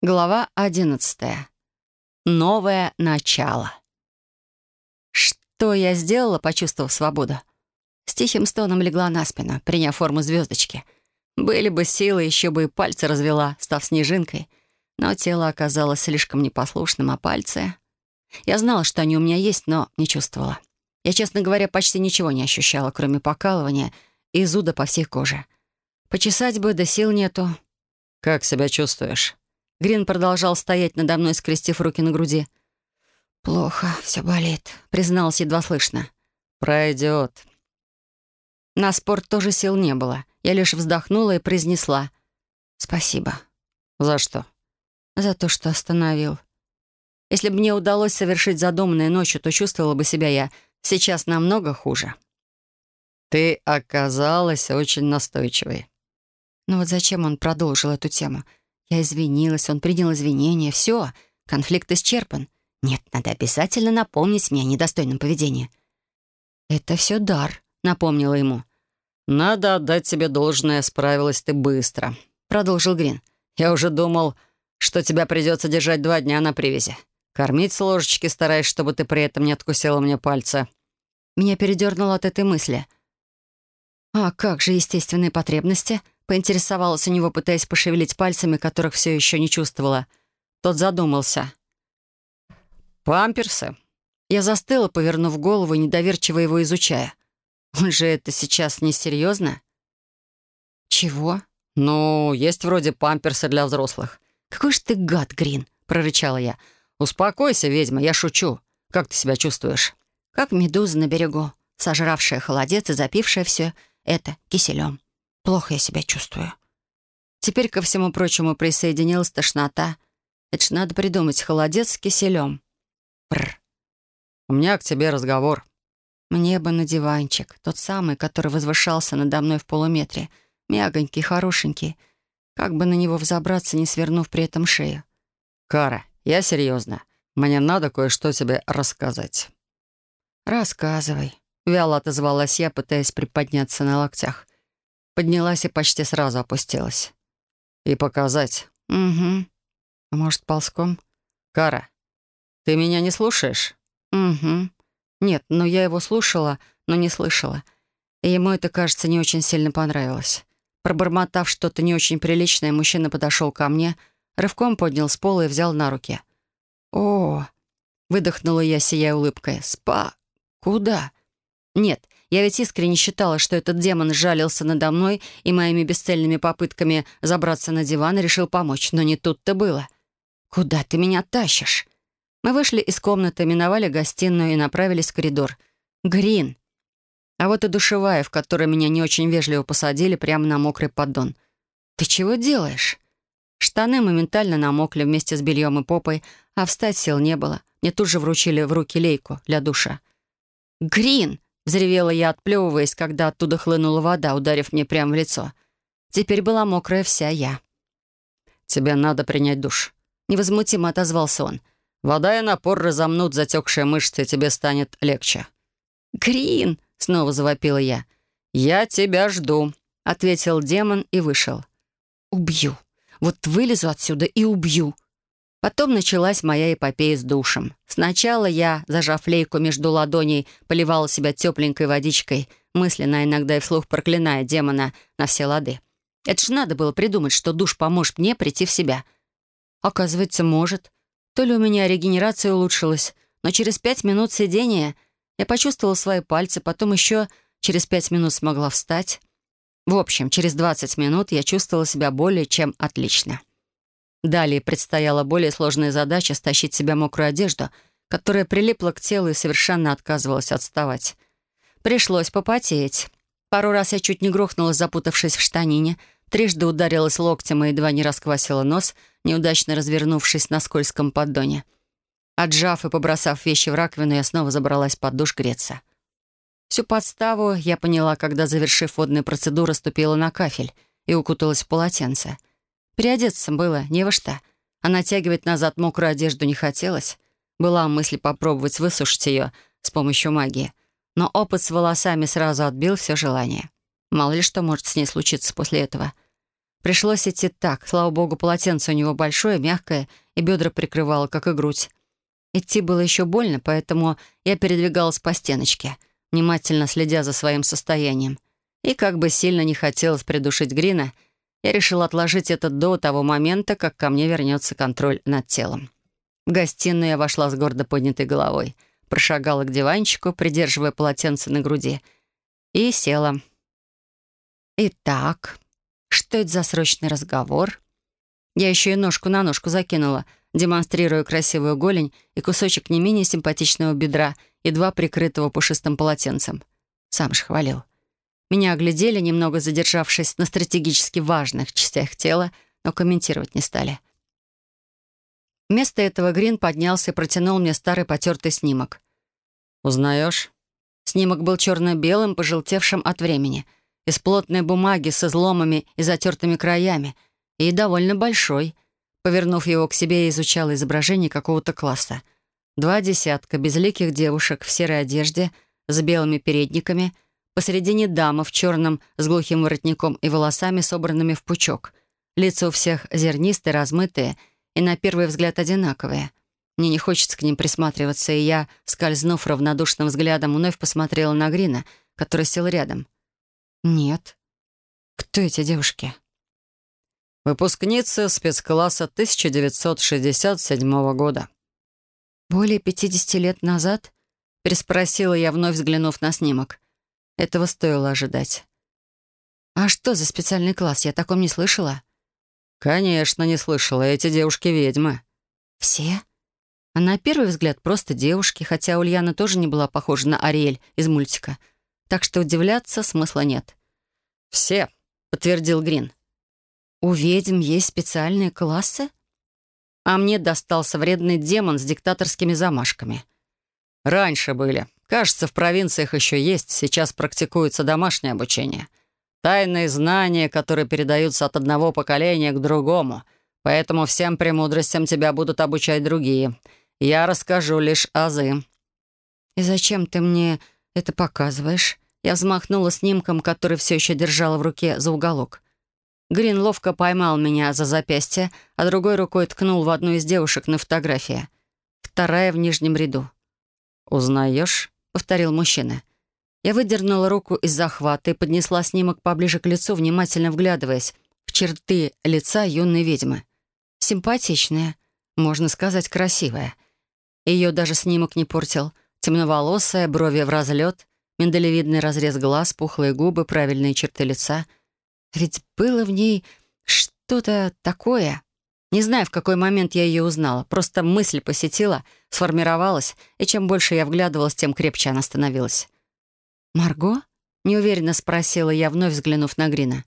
Глава одиннадцатая. Новое начало. Что я сделала, почувствовав свободу? С тихим стоном легла на спину, приняв форму звездочки. Были бы силы, еще бы и пальцы развела, став снежинкой. Но тело оказалось слишком непослушным, а пальцы... Я знала, что они у меня есть, но не чувствовала. Я, честно говоря, почти ничего не ощущала, кроме покалывания и зуда по всей коже. Почесать бы, да сил нету. «Как себя чувствуешь?» Грин продолжал стоять надо мной, скрестив руки на груди. «Плохо, все болит», — призналась едва слышно. «Пройдет». На спорт тоже сил не было. Я лишь вздохнула и произнесла. «Спасибо». «За что?» «За то, что остановил. Если бы мне удалось совершить задуманное ночью, то чувствовала бы себя я сейчас намного хуже». «Ты оказалась очень настойчивой». Но вот зачем он продолжил эту тему? Я извинилась, он принял извинения. Все, конфликт исчерпан. Нет, надо обязательно напомнить мне о недостойном поведении. «Это все дар», — напомнила ему. «Надо отдать тебе должное, справилась ты быстро», — продолжил Грин. «Я уже думал, что тебя придется держать два дня на привязи. Кормить с ложечки стараясь, чтобы ты при этом не откусила мне пальца». Меня передернуло от этой мысли. «А как же естественные потребности?» Поинтересовалась у него, пытаясь пошевелить пальцами, которых все еще не чувствовала. Тот задумался. «Памперсы?» Я застыла, повернув голову недоверчиво его изучая. «Он же это сейчас несерьезно?» «Чего?» «Ну, есть вроде памперсы для взрослых». «Какой ж ты гад, Грин!» — прорычала я. «Успокойся, ведьма, я шучу. Как ты себя чувствуешь?» «Как медуза на берегу, сожравшая холодец и запившая все это киселем». Плохо я себя чувствую. Теперь ко всему прочему присоединилась тошнота. Это ж надо придумать холодец с киселем. Бррр. У меня к тебе разговор. Мне бы на диванчик, тот самый, который возвышался надо мной в полуметре. Мягонький, хорошенький. Как бы на него взобраться, не свернув при этом шею. Кара, я серьезно. Мне надо кое-что тебе рассказать. «Рассказывай», — вяло отозвалась я, пытаясь приподняться на локтях. Поднялась и почти сразу опустилась. «И показать?» «Угу. А может, ползком?» «Кара, ты меня не слушаешь?» «Угу. Нет, но я его слушала, но не слышала. И ему это, кажется, не очень сильно понравилось. Пробормотав что-то не очень приличное, мужчина подошел ко мне, рывком поднял с пола и взял на руки. «О!» — выдохнула я, сияя улыбкой. «Спа! Куда?» «Нет, я ведь искренне считала, что этот демон жалился надо мной и моими бесцельными попытками забраться на диван решил помочь, но не тут-то было. «Куда ты меня тащишь?» Мы вышли из комнаты, миновали гостиную и направились в коридор. «Грин!» А вот и душевая, в которой меня не очень вежливо посадили прямо на мокрый поддон. «Ты чего делаешь?» Штаны моментально намокли вместе с бельем и попой, а встать сил не было. Мне тут же вручили в руки лейку для душа. «Грин!» Взревела я, отплевываясь, когда оттуда хлынула вода, ударив мне прямо в лицо. Теперь была мокрая вся я. «Тебе надо принять душ», — невозмутимо отозвался он. «Вода и напор разомнут затекшие мышцы, и тебе станет легче». «Грин!» — снова завопила я. «Я тебя жду», — ответил демон и вышел. «Убью. Вот вылезу отсюда и убью», Потом началась моя эпопея с душем. Сначала я, зажав лейку между ладоней, поливала себя тепленькой водичкой, мысленно иногда и вслух проклиная демона на все лады. Это ж надо было придумать, что душ поможет мне прийти в себя. Оказывается, может. То ли у меня регенерация улучшилась, но через пять минут сидения я почувствовала свои пальцы, потом еще через пять минут смогла встать. В общем, через 20 минут я чувствовала себя более чем отлично. Далее предстояла более сложная задача — стащить себя мокрую одежду, которая прилипла к телу и совершенно отказывалась отставать. Пришлось попотеть. Пару раз я чуть не грохнулась, запутавшись в штанине, трижды ударилась локтем и едва не расквасила нос, неудачно развернувшись на скользком поддоне. Отжав и побросав вещи в раковину, я снова забралась под душ греться. Всю подставу я поняла, когда, завершив водную процедуру, ступила на кафель и укуталась в полотенце — Переодеться было не во что, а натягивать назад мокрую одежду не хотелось. Была мысль попробовать высушить ее с помощью магии. Но опыт с волосами сразу отбил все желание. Мало ли что может с ней случиться после этого. Пришлось идти так. Слава богу, полотенце у него большое, мягкое, и бедра прикрывало, как и грудь. Идти было еще больно, поэтому я передвигалась по стеночке, внимательно следя за своим состоянием. И как бы сильно не хотелось придушить Грина, я решила отложить это до того момента, как ко мне вернется контроль над телом. В гостиную я вошла с гордо поднятой головой, прошагала к диванчику, придерживая полотенце на груди, и села. «Итак, что это за срочный разговор?» Я еще и ножку на ножку закинула, демонстрируя красивую голень и кусочек не менее симпатичного бедра, едва прикрытого пушистым полотенцем. Сам же хвалил. Меня оглядели, немного задержавшись на стратегически важных частях тела, но комментировать не стали. Вместо этого Грин поднялся и протянул мне старый потертый снимок. «Узнаешь?» Снимок был черно-белым, пожелтевшим от времени, из плотной бумаги с изломами и затертыми краями, и довольно большой. Повернув его к себе, я изучала изображение какого-то класса. Два десятка безликих девушек в серой одежде, с белыми передниками — Посередине дама в черном с глухим воротником и волосами, собранными в пучок. Лица у всех зернистые, размытые и на первый взгляд одинаковые. Мне не хочется к ним присматриваться, и я, скользнув равнодушным взглядом, вновь посмотрела на Грина, который сел рядом. «Нет. Кто эти девушки?» Выпускница спецкласса 1967 года. «Более 50 лет назад?» — переспросила я, вновь взглянув на снимок. Этого стоило ожидать. «А что за специальный класс? Я о таком не слышала». «Конечно, не слышала. Эти девушки ведьмы». «Все?» А на первый взгляд просто девушки, хотя Ульяна тоже не была похожа на Ариэль из мультика. Так что удивляться смысла нет. «Все», — подтвердил Грин. «У ведьм есть специальные классы?» А мне достался вредный демон с диктаторскими замашками. «Раньше были. Кажется, в провинциях еще есть, сейчас практикуется домашнее обучение. Тайные знания, которые передаются от одного поколения к другому. Поэтому всем премудростям тебя будут обучать другие. Я расскажу лишь азы». «И зачем ты мне это показываешь?» Я взмахнула снимком, который все еще держала в руке за уголок. Грин ловко поймал меня за запястье, а другой рукой ткнул в одну из девушек на фотографии. Вторая в нижнем ряду. «Узнаешь?» — повторил мужчина. Я выдернула руку из захвата и поднесла снимок поближе к лицу, внимательно вглядываясь в черты лица юной ведьмы. Симпатичная, можно сказать, красивая. Ее даже снимок не портил. Темноволосая, брови в разлет, миндалевидный разрез глаз, пухлые губы, правильные черты лица. Ведь было в ней что-то такое. Не знаю, в какой момент я ее узнала. Просто мысль посетила, сформировалась, и чем больше я вглядывалась, тем крепче она становилась. «Марго?» — неуверенно спросила я, вновь взглянув на Грина.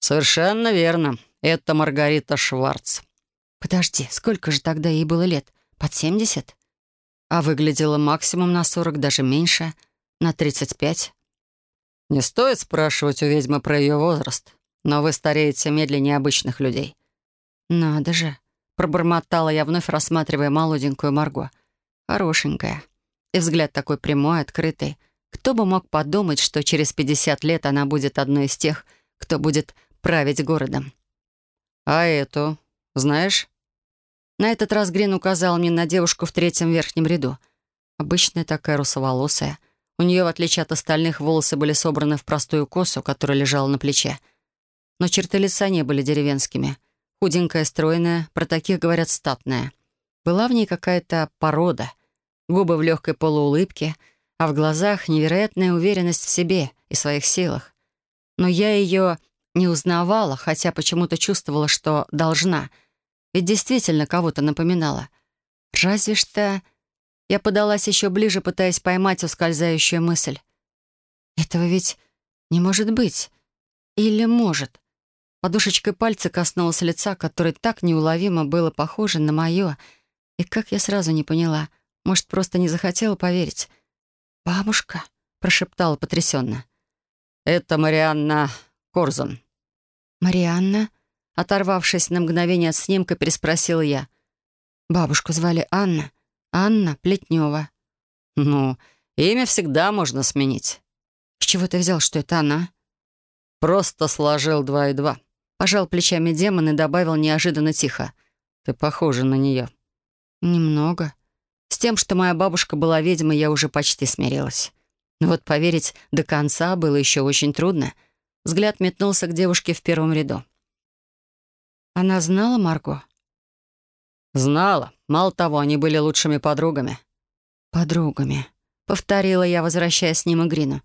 «Совершенно верно. Это Маргарита Шварц». «Подожди, сколько же тогда ей было лет? Под семьдесят?» А выглядела максимум на сорок, даже меньше, на тридцать пять. «Не стоит спрашивать у ведьмы про ее возраст, но вы стареете медленнее обычных людей». «Надо же!» — пробормотала я, вновь рассматривая молоденькую Марго. «Хорошенькая. И взгляд такой прямой, открытый. Кто бы мог подумать, что через 50 лет она будет одной из тех, кто будет править городом?» «А эту, знаешь?» На этот раз Грин указал мне на девушку в третьем верхнем ряду. Обычная такая русоволосая. У нее, в отличие от остальных, волосы были собраны в простую косу, которая лежала на плече. Но черты лица не были деревенскими — Худенькая, стройная, про таких говорят статная. Была в ней какая-то порода. Губы в легкой полуулыбке, а в глазах невероятная уверенность в себе и своих силах. Но я ее не узнавала, хотя почему-то чувствовала, что должна. Ведь действительно кого-то напоминала. Разве что... Я подалась еще ближе, пытаясь поймать ускользающую мысль. Этого ведь не может быть. Или может? Подушечкой пальца коснулась лица, которое так неуловимо было похоже на мое. И как я сразу не поняла. Может, просто не захотела поверить. «Бабушка?» — прошептала потрясенно. «Это Марианна Корзон». «Марианна?» — оторвавшись на мгновение от снимка, переспросила я. Бабушку звали Анна. Анна Плетнева. «Ну, имя всегда можно сменить». «С чего ты взял, что это она?» «Просто сложил два и два», Пожал плечами демон и добавил неожиданно тихо. «Ты похожа на нее». «Немного. С тем, что моя бабушка была ведьмой, я уже почти смирилась. Но вот поверить до конца было еще очень трудно. Взгляд метнулся к девушке в первом ряду. «Она знала Марго?» «Знала. Мало того, они были лучшими подругами». «Подругами», — повторила я, возвращаясь с ним и Грину.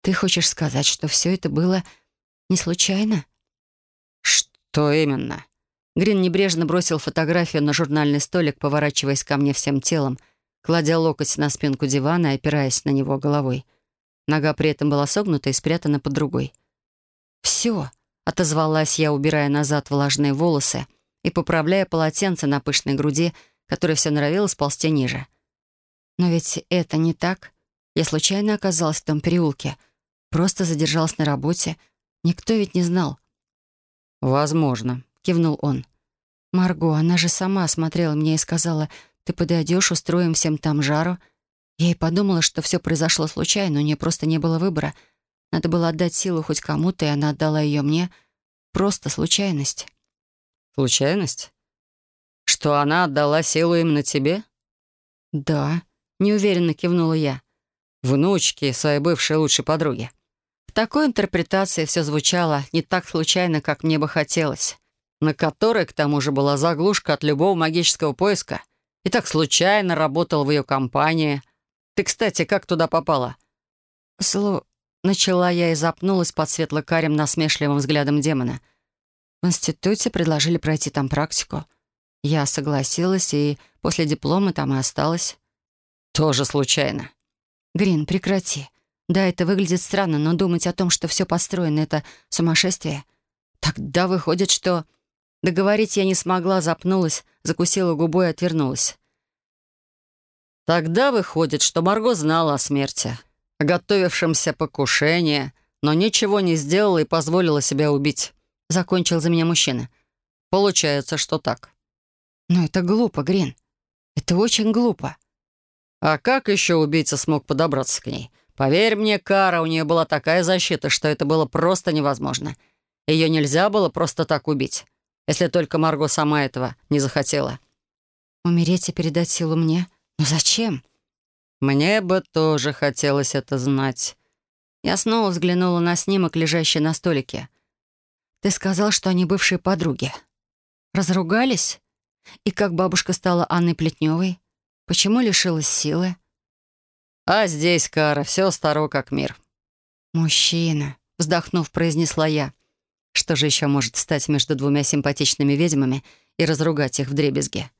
«Ты хочешь сказать, что все это было не случайно?» «Что именно?» Грин небрежно бросил фотографию на журнальный столик, поворачиваясь ко мне всем телом, кладя локоть на спинку дивана и опираясь на него головой. Нога при этом была согнута и спрятана под другой. «Все», — отозвалась я, убирая назад влажные волосы и поправляя полотенце на пышной груди, которое все норовило сползти ниже. «Но ведь это не так. Я случайно оказалась в том переулке. Просто задержалась на работе. Никто ведь не знал». «Возможно», — кивнул он. «Марго, она же сама смотрела мне и сказала, ты подойдешь, устроим всем там жару». Я и подумала, что все произошло случайно, у нее просто не было выбора. Надо было отдать силу хоть кому-то, и она отдала ее мне. Просто случайность. «Случайность? Что она отдала силу именно тебе?» «Да», — неуверенно кивнула я. «Внучке своей бывшей лучшей подруги». Такой интерпретации все звучало не так случайно, как мне бы хотелось. На которой, к тому же, была заглушка от любого магического поиска. И так случайно работал в ее компании. Ты, кстати, как туда попала?» «Слу...» — начала я и запнулась под светло-карим насмешливым взглядом демона. В институте предложили пройти там практику. Я согласилась, и после диплома там и осталась. «Тоже случайно». «Грин, прекрати. Да, это выглядит странно, но думать о том, что все построено, это сумасшествие. Тогда выходит, что...» Договорить я не смогла, запнулась, закусила губу и отвернулась. Тогда выходит, что Марго знала о смерти, о готовившемся покушении, но ничего не сделала и позволила себя убить. Закончил за меня мужчина. Получается, что так. Но это глупо, Грин. Это очень глупо. А как еще убийца смог подобраться к ней? Поверь мне, Кара, у нее была такая защита, что это было просто невозможно. Ее нельзя было просто так убить, если только Марго сама этого не захотела. Умереть и передать силу мне? Но зачем? Мне бы тоже хотелось это знать. Я снова взглянула на снимок, лежащий на столике. Ты сказал, что они бывшие подруги. Разругались? И как бабушка стала Анной Плетневой? Почему лишилась силы? А здесь, Кара, все старо как мир. Мужчина, вздохнув, произнесла я. Что же еще может стать между двумя симпатичными ведьмами и разругать их в дребезге?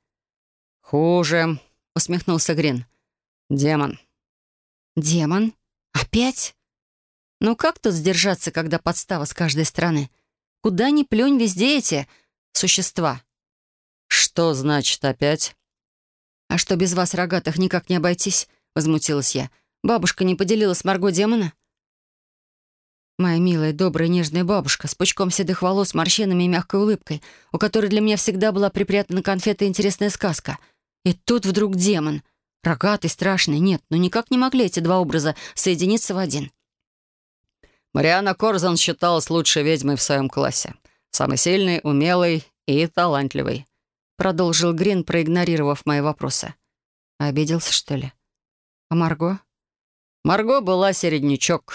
Хуже, усмехнулся Грин. «Демон». «Демон? Опять? Ну как тут сдержаться, когда подстава с каждой стороны? Куда ни плюнь, везде эти существа». «Что значит опять?» «А что, без вас, рогатых, никак не обойтись?» — возмутилась я. «Бабушка не поделила с Марго демона?» Моя милая, добрая, нежная бабушка с пучком седых волос, морщинами и мягкой улыбкой, у которой для меня всегда была припрятана конфета и интересная сказка — и тут вдруг демон. Рогатый, страшный. Нет, ну никак не могли эти два образа соединиться в один. Мариана Корзан считалась лучшей ведьмой в своем классе. Самой сильной, умелой и талантливой. Продолжил Грин, проигнорировав мои вопросы. Обиделся, что ли? А Марго? Марго была середнячок.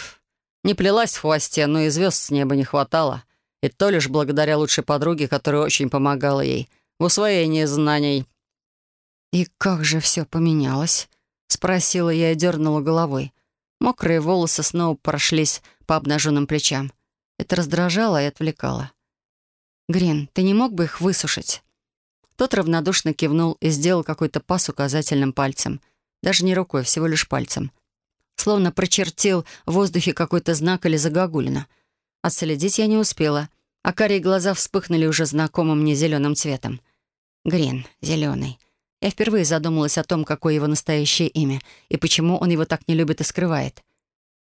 Не плелась в хвосте, но и звезд с неба не хватало. И то лишь благодаря лучшей подруге, которая очень помогала ей в усвоении знаний «И как же все поменялось?» — спросила я и дернула головой. Мокрые волосы снова прошлись по обнаженным плечам. Это раздражало и отвлекало. «Грин, ты не мог бы их высушить?» Тот равнодушно кивнул и сделал какой-то пас указательным пальцем. Даже не рукой, всего лишь пальцем. Словно прочертил в воздухе какой-то знак или загогулина. Отследить я не успела, а карие глаза вспыхнули уже знакомым мне зеленым цветом. Грин, зеленый. Я впервые задумалась о том, какое его настоящее имя и почему он его так не любит и скрывает.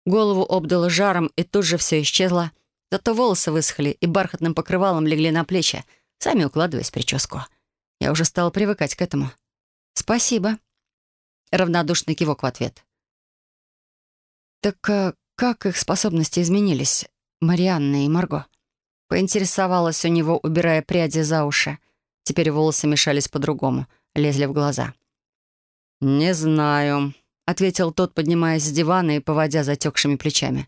Голову обдало жаром, и тут же все исчезло. Зато волосы высохли и бархатным покрывалом легли на плечи, сами укладываясь в прическу. Я уже стала привыкать к этому. «Спасибо». Равнодушный кивок в ответ. «Так а, как их способности изменились, Марианна и Марго?» Поинтересовалась у него, убирая пряди за уши. Теперь волосы мешались по-другому, лезли в глаза. «Не знаю», — ответил тот, поднимаясь с дивана и поводя затекшими плечами.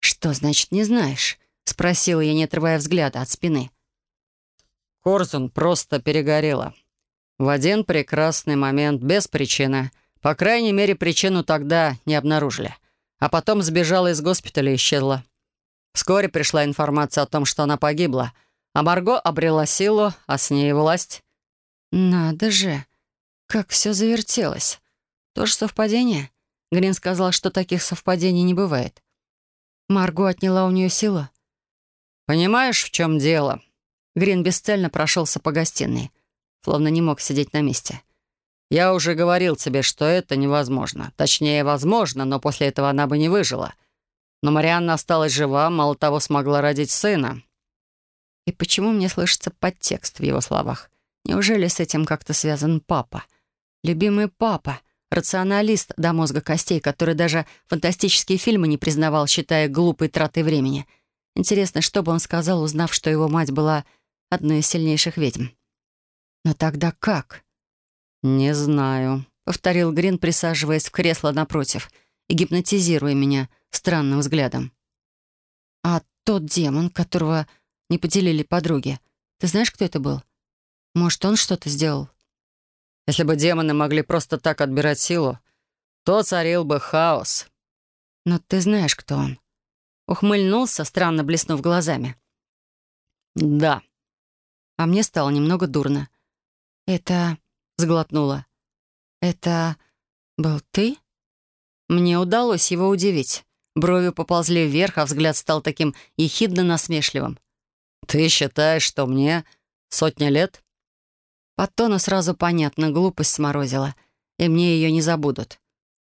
«Что значит «не знаешь»?» — спросила я, не отрывая взгляда от спины. Корзун просто перегорела. В один прекрасный момент, без причины. По крайней мере, причину тогда не обнаружили. А потом сбежала из госпиталя и исчезла. Вскоре пришла информация о том, что она погибла, а Марго обрела силу, а с ней власть. «Надо же! Как все завертелось! Тоже совпадение?» Грин сказал, что таких совпадений не бывает. Марго отняла у нее силу. «Понимаешь, в чем дело?» Грин бесцельно прошелся по гостиной, словно не мог сидеть на месте. «Я уже говорил тебе, что это невозможно. Точнее, возможно, но после этого она бы не выжила. Но Марианна осталась жива, мало того, смогла родить сына. И почему мне слышится подтекст в его словах? Неужели с этим как-то связан папа? Любимый папа, рационалист до мозга костей, который даже фантастические фильмы не признавал, считая глупой тратой времени. Интересно, что бы он сказал, узнав, что его мать была одной из сильнейших ведьм. Но тогда как? «Не знаю», — повторил Грин, присаживаясь в кресло напротив и гипнотизируя меня — странным взглядом. «А тот демон, которого не поделили подруги, ты знаешь, кто это был? Может, он что-то сделал?» «Если бы демоны могли просто так отбирать силу, то царил бы хаос». «Но ты знаешь, кто он?» Ухмыльнулся, странно блеснув глазами. «Да». А мне стало немного дурно. «Это...» — сглотнула. «Это... был ты?» Мне удалось его удивить. Брови поползли вверх, а взгляд стал таким ехидно-насмешливым. «Ты считаешь, что мне сотня лет?» По тону сразу понятно, глупость сморозила, и мне ее не забудут.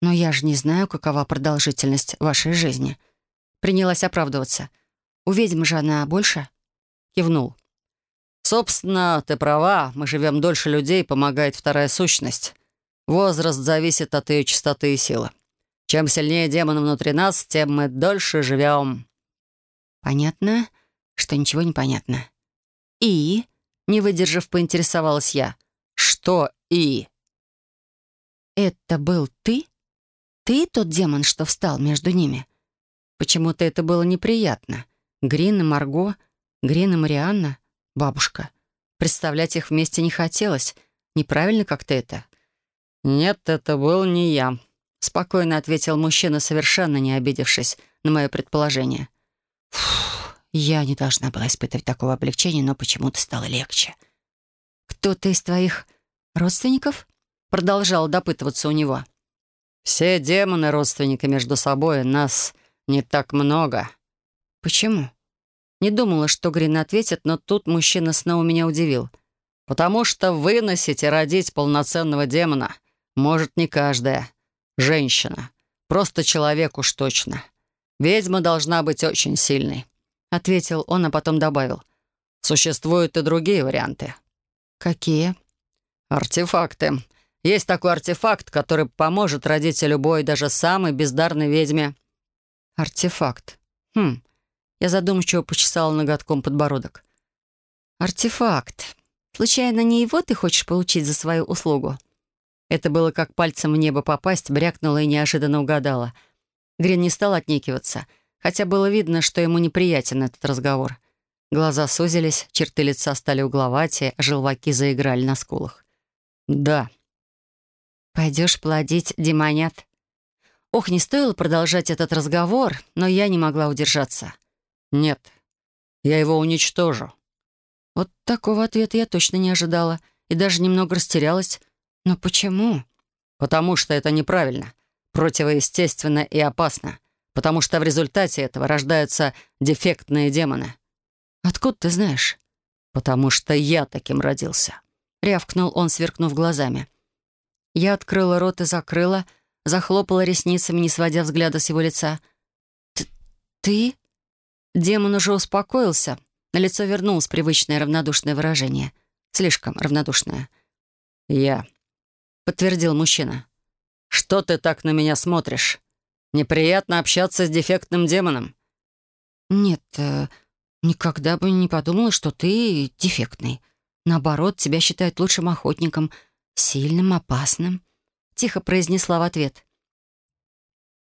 Но я же не знаю, какова продолжительность вашей жизни. Принялась оправдываться. У ведьмы же она больше? Кивнул. «Собственно, ты права, мы живем дольше людей, помогает вторая сущность. Возраст зависит от ее частоты и силы. Чем сильнее демон внутри нас, тем мы дольше живем». «Понятно, что ничего не понятно». «И?» — не выдержав, поинтересовалась я. «Что «и»?» «Это был ты? Ты тот демон, что встал между ними?» Почему-то это было неприятно. Грин и Марго, Грин и Марианна, бабушка. Представлять их вместе не хотелось. Неправильно как-то это. «Нет, это был не я», спокойно ответил мужчина, совершенно не обидевшись на мое предположение. Фух, я не должна была испытывать такого облегчения, но почему-то стало легче. «Кто-то из твоих родственников?» Продолжал допытываться у него. «Все демоны родственники между собой, нас не так много». «Почему?» Не думала, что Грин ответит, но тут мужчина снова меня удивил. «Потому что выносить и родить полноценного демона может не каждая женщина. Просто человек уж точно. Ведьма должна быть очень сильной», — ответил он, а потом добавил. «Существуют и другие варианты». «Какие?» «Артефакты. Есть такой артефакт, который поможет родить любой, даже самой бездарной ведьме». «Артефакт. Хм». Я задумчиво почесала ноготком подбородок. «Артефакт. Случайно не его ты хочешь получить за свою услугу?» Это было как пальцем в небо попасть, брякнула и неожиданно угадала. Грин не стал отнекиваться, хотя было видно, что ему неприятен этот разговор. Глаза сузились, черты лица стали угловатее, а желваки заиграли на скулах. «Да». «Пойдешь плодить демонят?» Ох, не стоило продолжать этот разговор, но я не могла удержаться. «Нет, я его уничтожу». Вот такого ответа я точно не ожидала и даже немного растерялась, «Но почему?» «Потому что это неправильно, противоестественно и опасно. Потому что в результате этого рождаются дефектные демоны». «Откуда ты знаешь?» «Потому что я таким родился», — рявкнул он, сверкнув глазами. Я открыла рот и закрыла, захлопала ресницами, не сводя взгляда с его лица. «Ты?» Демон уже успокоился. На лицо вернулось привычное равнодушное выражение. Слишком равнодушное. «Я», подтвердил мужчина. «Что ты так на меня смотришь? Неприятно общаться с дефектным демоном». «Нет, э, «Никогда бы не подумала, что ты дефектный. Наоборот, тебя считают лучшим охотником, сильным, опасным», — тихо произнесла в ответ.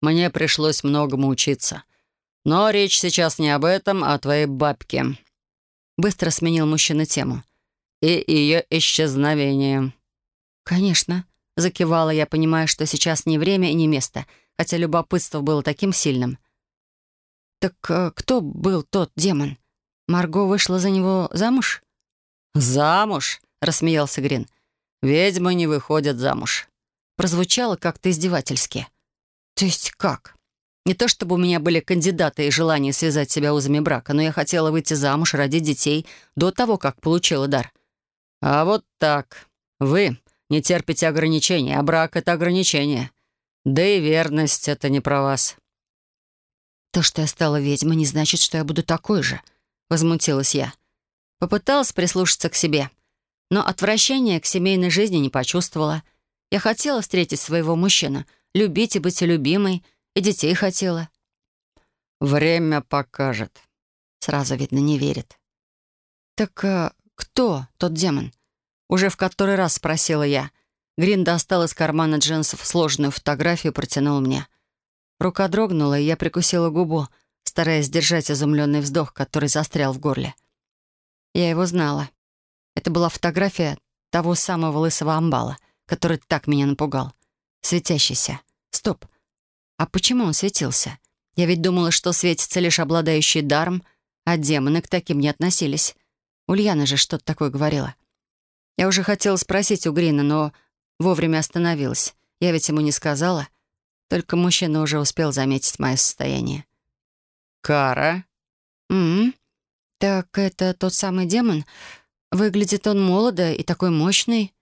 «Мне пришлось многому учиться. Но речь сейчас не об этом, а о твоей бабке». Быстро сменил мужчина тему. «И ее исчезновение». «Конечно», — закивала я, понимая, что сейчас не время и не место, хотя любопытство было таким сильным. «Так э, кто был тот демон? Марго вышла за него замуж?» «Замуж?» — рассмеялся Грин. «Ведьмы не выходят замуж». Прозвучало как-то издевательски. «То есть как?» Не то чтобы у меня были кандидаты и желание связать себя узами брака, но я хотела выйти замуж, родить детей до того, как получила дар. «А вот так. Вы не терпите ограничений, а брак — это ограничение. Да и верность — это не про вас». «То, что я стала ведьмой, не значит, что я буду такой же», — возмутилась я. Попыталась прислушаться к себе, но отвращения к семейной жизни не почувствовала. Я хотела встретить своего мужчину, любить и быть любимой, и детей хотела. «Время покажет». Сразу, видно, не верит. «Так а, кто тот демон?» Уже в который раз спросила я. Грин достал из кармана джинсов сложенную фотографию и протянул мне. Рука дрогнула, и я прикусила губу, стараясь сдержать изумленный вздох, который застрял в горле. Я его знала. Это была фотография того самого лысого амбала, который так меня напугал. Светящийся. Стоп. А почему он светился? Я ведь думала, что светятся лишь обладающие даром, а демоны к таким не относились. Ульяна же что-то такое говорила. Я уже хотела спросить у Грина, но вовремя остановилась. Я ведь ему не сказала. Только мужчина уже успел заметить мое состояние. «Кара?» «М-м, «Так это тот самый демон? Выглядит он молодо и такой мощный».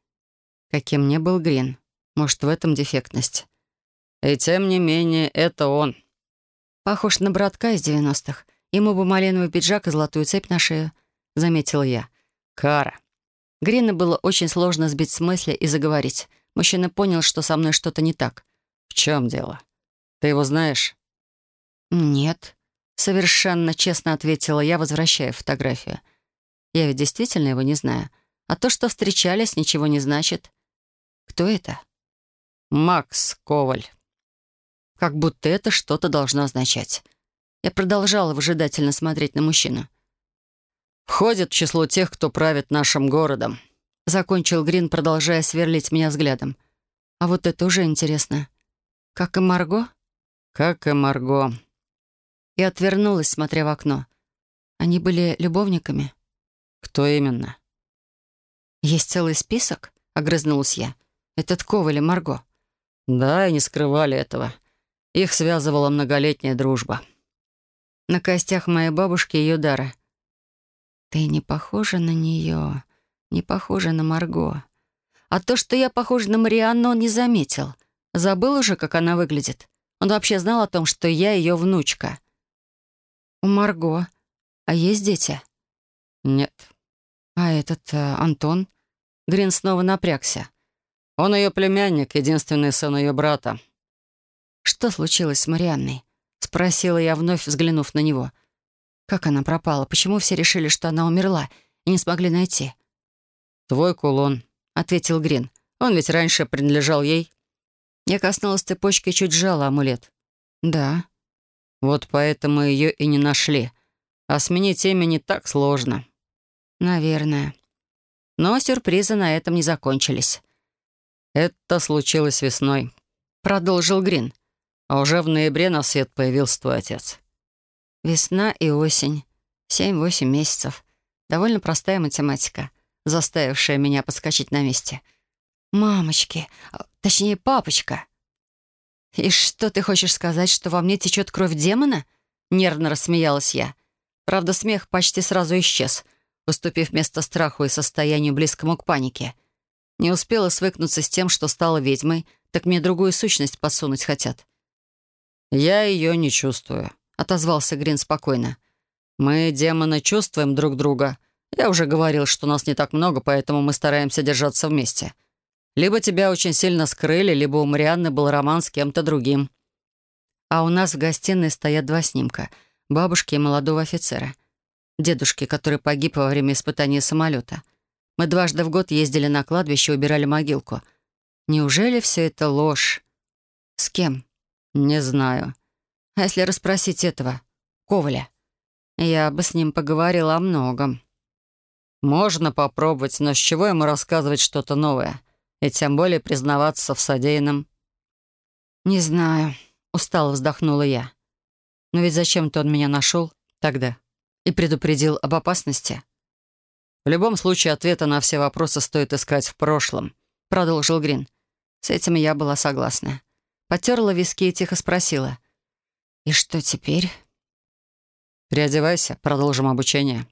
Каким не был Грин. Может, в этом дефектность. И тем не менее, это он. Похож на братка из девяностых. Ему бы малиновый пиджак и золотую цепь на шею, заметил я. Кара. Грина было очень сложно сбить с мысли и заговорить. Мужчина понял, что со мной что-то не так. «В чем дело? Ты его знаешь?» «Нет», Совершенно честно ответила я, возвращая фотографию. Я ведь действительно его не знаю. А то, что встречались, ничего не значит. Кто это? Макс Коваль. Как будто это что-то должно означать. Я продолжала выжидательно смотреть на мужчину. «Входит в число тех, кто правит нашим городом», — закончил Грин, продолжая сверлить меня взглядом. «А вот это уже интересно. Как и Марго?» «Как и Марго», и отвернулась, смотря в окно. Они были любовниками? Кто именно? Есть целый список? Огрызнулась я. Этот Коваль и Марго. Да, и не скрывали этого. Их связывала многолетняя дружба. На костях моей бабушки ее дара. Ты не похожа на нее, не похожа на Марго. А то, что я похожа на Марианну, он не заметил. Забыл уже, как она выглядит. Он вообще знал о том, что я ее внучка. «У Марго. А есть дети?» «Нет». «А этот э, Антон?» Грин снова напрягся. «Он ее племянник, единственный сын ее брата». «Что случилось с Марианной?» Спросила я, вновь взглянув на него. «Как она пропала? Почему все решили, что она умерла и не смогли найти?» «Твой кулон», — ответил Грин. «Он ведь раньше принадлежал ей». Я коснулась цепочки и чуть сжала амулет. «Да». Вот поэтому ее и не нашли. А сменить имя не так сложно. Наверное. Но сюрпризы на этом не закончились. Это случилось весной. Продолжил Грин. А уже в ноябре на свет появился твой отец. Весна и осень. Семь-восемь месяцев. Довольно простая математика, заставившая меня подскочить на месте. «Мамочки! А, точнее, папочка!» «И что ты хочешь сказать, что во мне течет кровь демона?» Нервно рассмеялась я. Правда, смех почти сразу исчез, уступив место страху и состоянию близкому к панике. Не успела свыкнуться с тем, что стала ведьмой, так мне другую сущность подсунуть хотят. «Я ее не чувствую», — отозвался Грин спокойно. «Мы, демоны, чувствуем друг друга. Я уже говорил, что нас не так много, поэтому мы стараемся держаться вместе. Либо тебя очень сильно скрыли, либо у Марианны был роман с кем-то другим. А у нас в гостиной стоят два снимка — бабушки и молодого офицера. дедушке, который погиб во время испытания самолета. Мы дважды в год ездили на кладбище и убирали могилку. Неужели все это ложь? С кем? Не знаю. А если расспросить этого, Коваля? Я бы с ним поговорила о многом. Можно попробовать, но с чего ему рассказывать что-то новое? И тем более признаваться в содеянном. Не знаю. Устало вздохнула я. Но ведь зачем-то он меня нашел тогда и предупредил об опасности. В любом случае, ответа на все вопросы стоит искать в прошлом, продолжил Грин. С этим я была согласна. Потерла виски и тихо спросила. «И что теперь?» «Переодевайся, продолжим обучение».